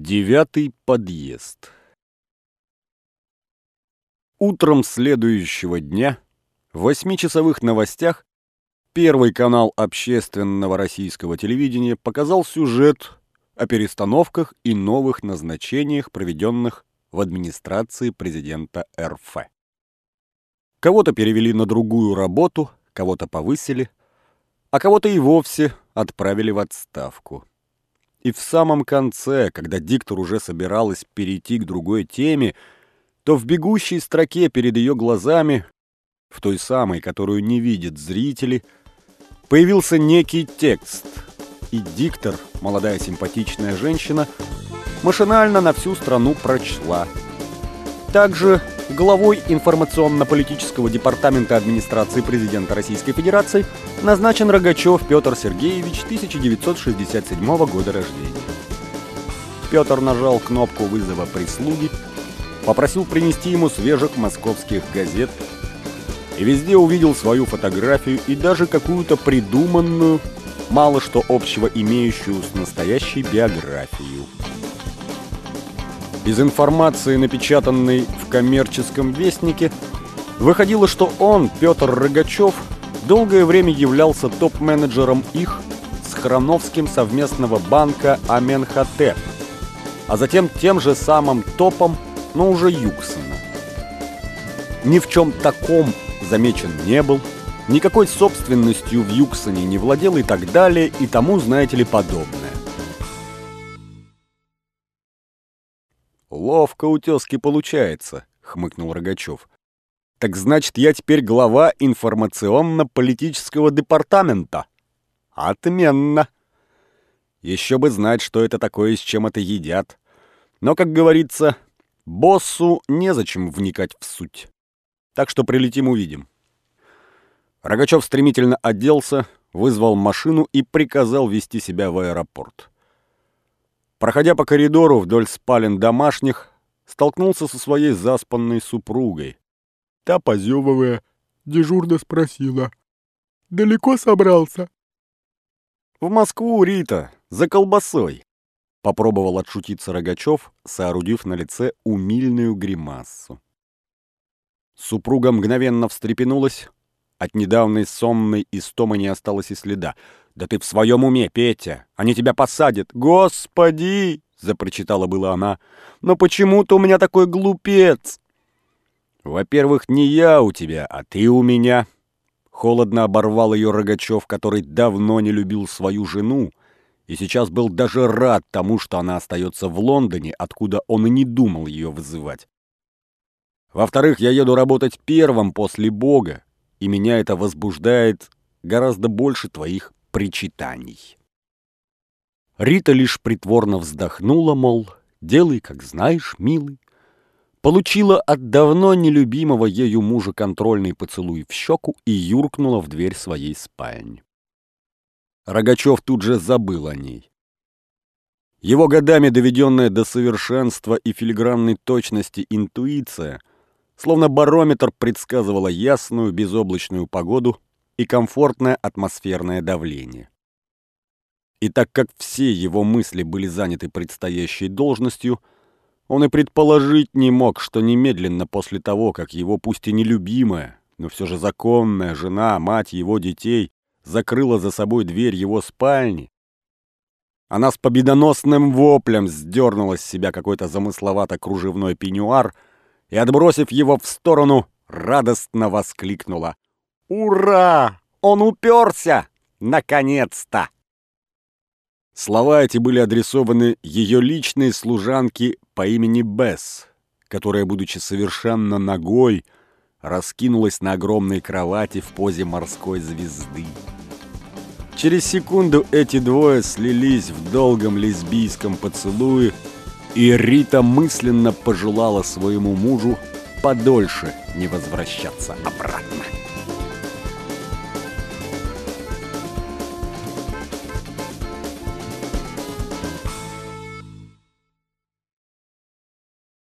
Девятый подъезд Утром следующего дня в восьмичасовых новостях Первый канал общественного российского телевидения показал сюжет о перестановках и новых назначениях, проведенных в администрации президента РФ. Кого-то перевели на другую работу, кого-то повысили, а кого-то и вовсе отправили в отставку. И в самом конце, когда диктор уже собиралась перейти к другой теме, то в бегущей строке перед ее глазами, в той самой, которую не видят зрители, появился некий текст. И диктор, молодая симпатичная женщина, машинально на всю страну прочла. Также главой информационно-политического департамента администрации президента Российской Федерации назначен Рогачев Петр Сергеевич 1967 года рождения. Петр нажал кнопку вызова прислуги, попросил принести ему свежих московских газет и везде увидел свою фотографию и даже какую-то придуманную, мало что общего имеющую с настоящей биографией. Из информации, напечатанной в коммерческом вестнике, выходило, что он, Петр Рогачев, долгое время являлся топ-менеджером их с Храновским совместного банка Аменхотеп, а затем тем же самым топом, но уже Юксона. Ни в чем таком замечен не был, никакой собственностью в Юксоне не владел и так далее, и тому, знаете ли, подобное. «Ловко у тезки получается», — хмыкнул Рогачев. «Так значит, я теперь глава информационно-политического департамента?» «Отменно!» Еще бы знать, что это такое и с чем это едят. Но, как говорится, боссу незачем вникать в суть. Так что прилетим увидим. Рогачев стремительно оделся, вызвал машину и приказал вести себя в аэропорт. Проходя по коридору вдоль спален домашних, столкнулся со своей заспанной супругой. Та, позевывая, дежурно спросила. «Далеко собрался?» «В Москву, Рита, за колбасой!» Попробовал отшутиться Рогачев, соорудив на лице умильную гримассу. Супруга мгновенно встрепенулась. От недавней сонной истомы не осталось и следа. «Да ты в своем уме, Петя! Они тебя посадят! Господи!» — запрочитала была она. «Но почему ты у меня такой глупец?» «Во-первых, не я у тебя, а ты у меня!» Холодно оборвал ее Рогачев, который давно не любил свою жену, и сейчас был даже рад тому, что она остается в Лондоне, откуда он и не думал ее вызывать. Во-вторых, я еду работать первым после Бога, и меня это возбуждает гораздо больше твоих причитаний. Рита лишь притворно вздохнула, мол, делай, как знаешь, милый. Получила от давно нелюбимого ею мужа контрольный поцелуй в щеку и юркнула в дверь своей спальни. Рогачев тут же забыл о ней. Его годами доведенная до совершенства и филигранной точности интуиция, словно барометр предсказывала ясную безоблачную погоду и комфортное атмосферное давление. И так как все его мысли были заняты предстоящей должностью, он и предположить не мог, что немедленно после того, как его пусть и нелюбимая, но все же законная жена, мать его детей, закрыла за собой дверь его спальни, она с победоносным воплем сдернула с себя какой-то замысловато-кружевной пеньюар и, отбросив его в сторону, радостно воскликнула. «Ура! Он уперся! Наконец-то!» Слова эти были адресованы ее личной служанке по имени Бесс, которая, будучи совершенно ногой, раскинулась на огромной кровати в позе морской звезды. Через секунду эти двое слились в долгом лесбийском поцелуе, и Рита мысленно пожелала своему мужу подольше не возвращаться обратно.